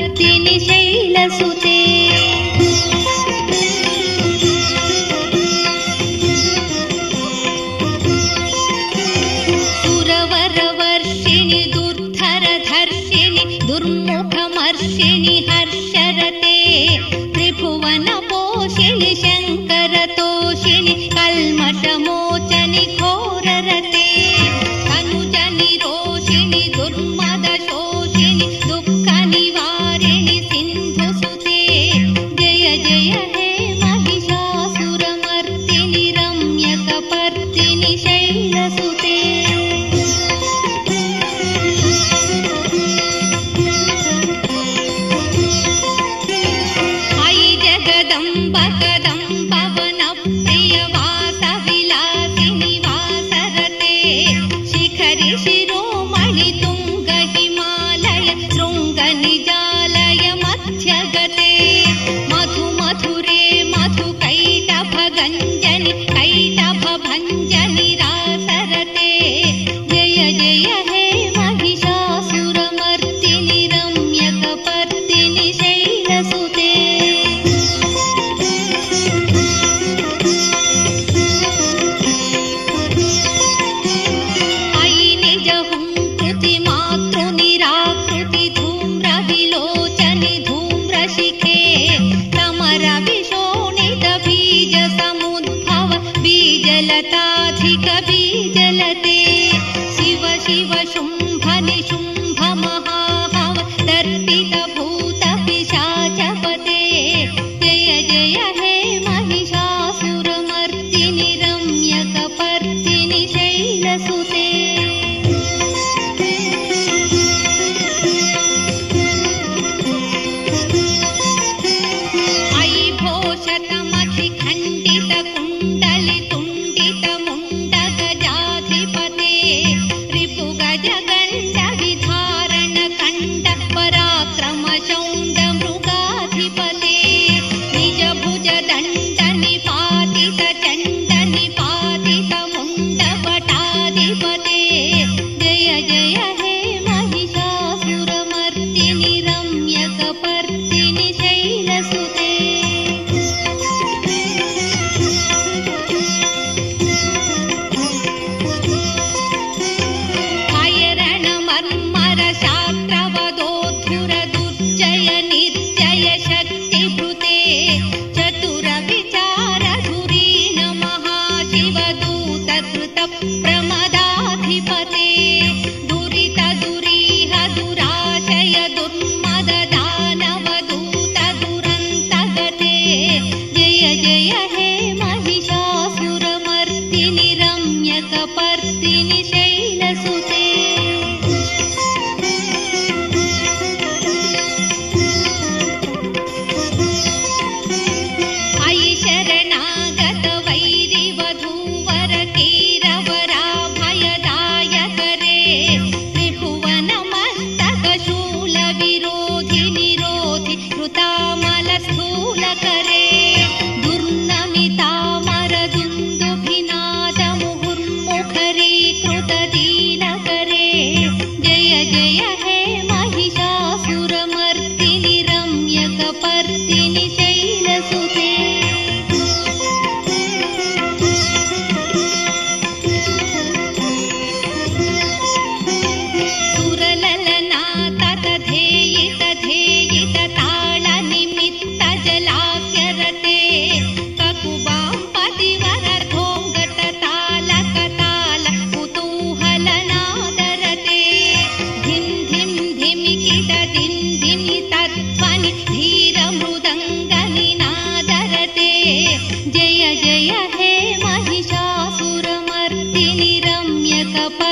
शैलसुते। सुरवरवर्षिणि दुर्धरधर्षिणि दुर्मुखमर्षिणि हर्षरते। त्रिभुवनपोषिणि शङ्करतो। रञ्जनि कैटभ भञ्जनि रासरते। जय जय हे महिषासुरमर्दिनि रम्यकपर्दिनि शैलसुते। अयि निजहुं निदे कण्ड विधारण कण्ड परा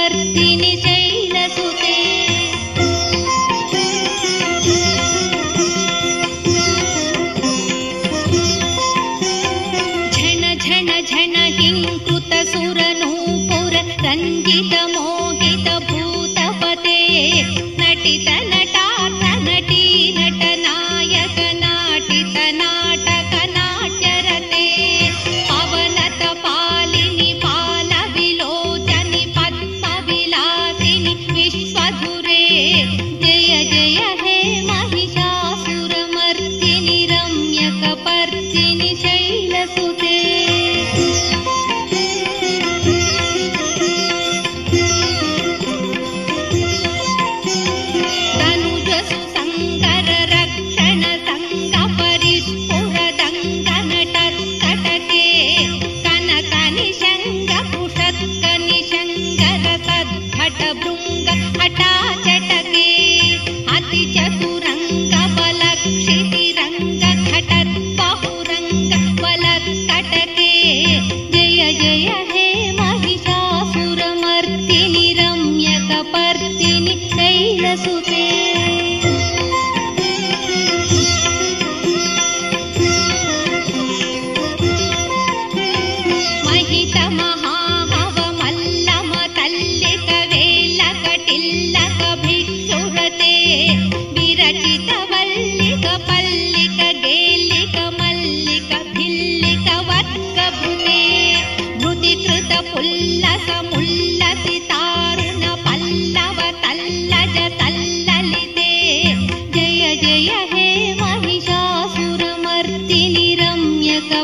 झण झण झण किंकुत सुरनूपुरङ्गित मोगित भूतपते। नटित नटास नटी नटनायक नाटित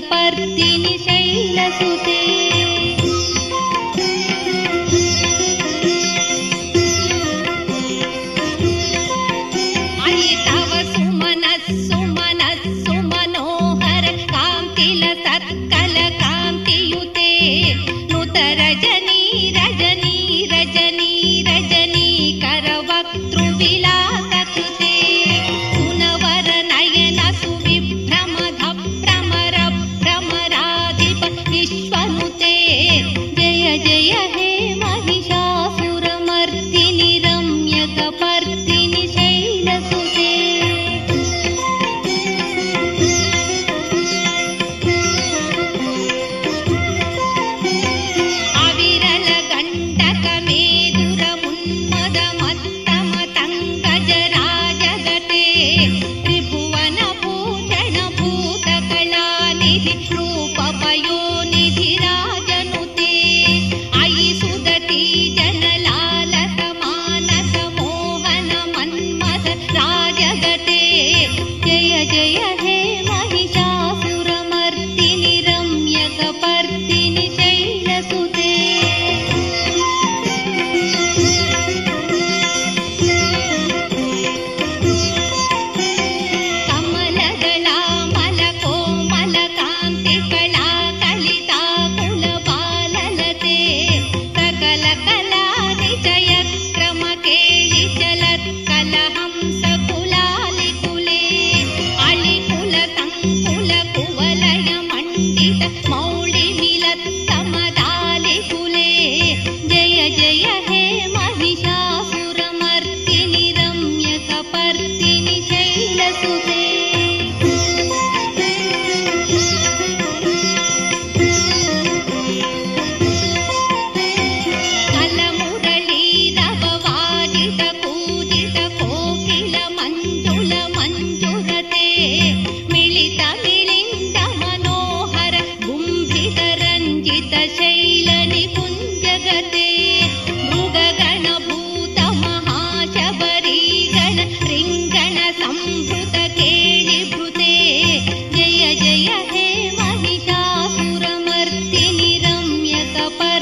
పర్తిని శైలసుతే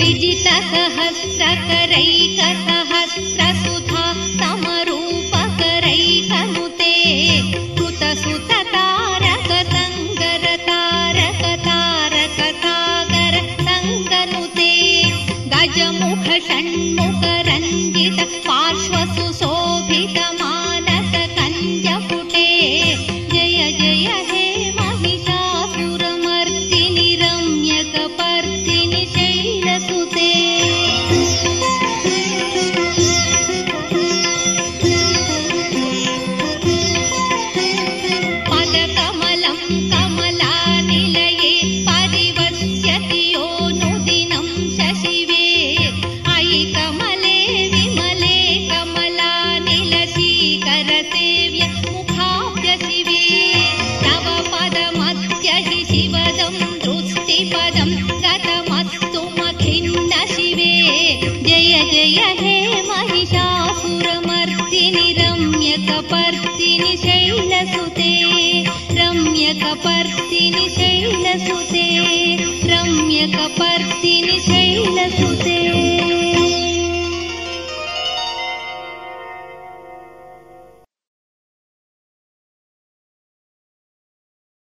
विजितसहस्रकरैकसहस्रसुधा रम्यकपर्दिनि शैलसुते रम्यकपर्दिनि शैलसुते रम्यकपर्दिनि शैलसुते